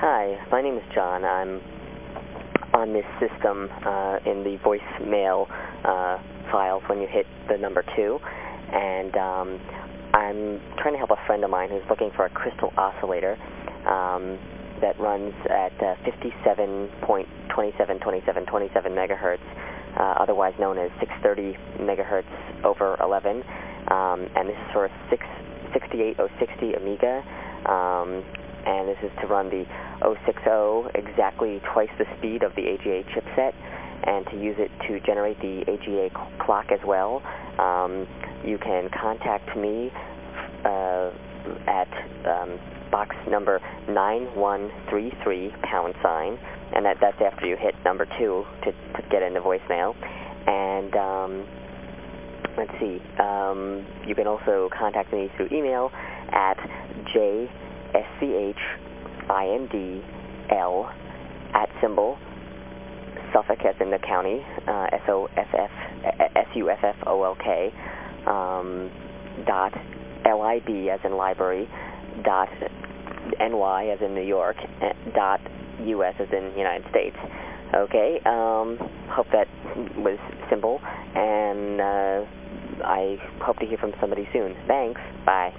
Hi, my name is John. I'm on this system uh, in the voicemail uh, files when you hit the number 2, and um, I'm trying to help a friend of mine who's looking for a crystal oscillator um, that runs at uh, 57.272727 megahertz, uh, otherwise known as 630 megahertz over 11, um, and this is for a 6, 68060 Amiga. Um, and this is to run the 060 exactly twice the speed of the AGA chipset and to use it to generate the AGA clock as well. Um, you can contact me uh, at um, box number 9133 pound sign, and that, that's after you hit number 2 to, to get into voicemail. And um, let's see, um, you can also contact me through email at j S-C-H-I-N-D-L at symbol Suffolk as in the county, uh, dot L-I-B as in library, dot N-Y as in New York, dot U-S as in United States. Okay, um, hope that was simple, and uh, I hope to hear from somebody soon. Thanks, bye.